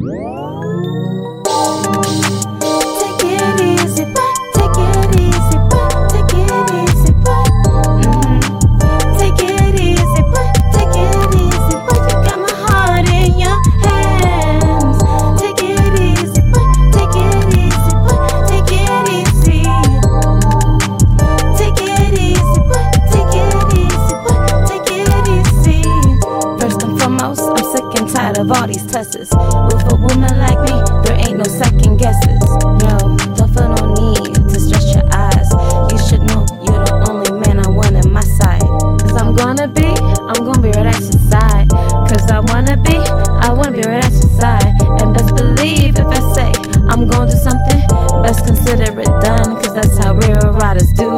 Take of all these tusses. With a woman like me, there ain't no second guesses. Yo, don't feel no need to stress your eyes. You should know you're the only man I want in my side. Cause I'm gonna be, I'm gonna be right at your side. Cause I wanna be, I wanna be right at your side. And best believe if I say I'm gonna do something, best consider it done. Cause that's how real riders do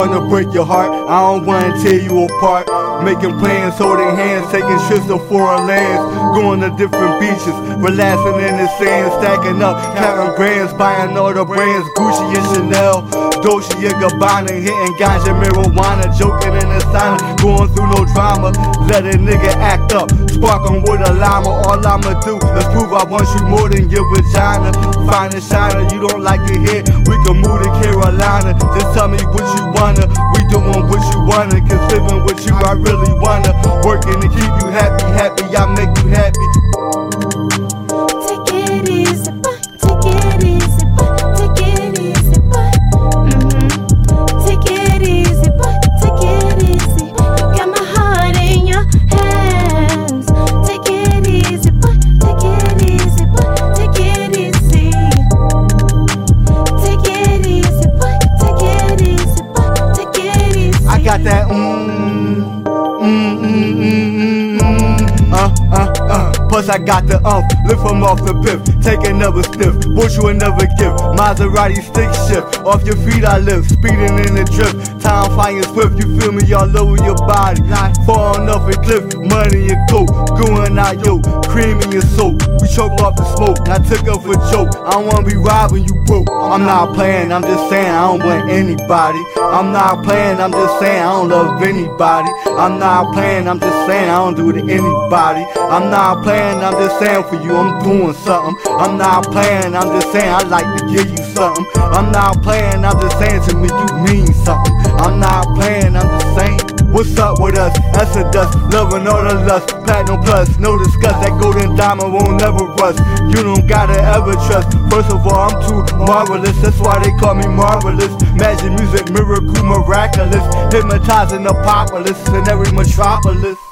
wanna break your heart, I don't wanna tear you apart. Making plans, holding hands, taking trips to foreign lands, going to different beaches, relaxing in the sand, stacking up, counting grands, buying all the brands, Gucci and Chanel, Dolce and Gabbana, hitting ganja, marijuana, joking in the sauna, going through no drama, let a nigga act up, sparking with a llama, all I'ma do is prove I want you more than your vagina, find a shiner, you don't like it here, we can move to Carolina, just tell me what you wanna, we doing what you wanna, cause living with you I really wanna, working to keep you happy, happy, I make you happy. Plus I got the umph, lift from off the piff, take another sniff, bought you another gift. Maserati stick shift, off your feet I live, speeding in the drift. Time flying swift, you feel me? Y'all lower your body. Off a cliff, in your coat, going out yo, cream in your soap. We choke off the smoke, I took up a joke. I wanna be robbing you broke. I'm not playing, I'm just saying I don't want anybody. I'm not playing, I'm just saying I don't love anybody. I'm not playing, I'm just saying I don't do it to anybody. I'm not playing, I'm just saying for you I'm doing something. I'm not playing, I'm just saying I like to give you something. I'm not playing, I'm just saying to me you mean something. I'm not What's up with us? That's a dust, loving all the lust. Platinum plus, no discuss. That golden diamond won't never rust. You don't gotta ever trust. First of all, I'm too marvelous. That's why they call me marvelous. Magic music, miracle, miraculous. Hypnotizing the populace in every metropolis.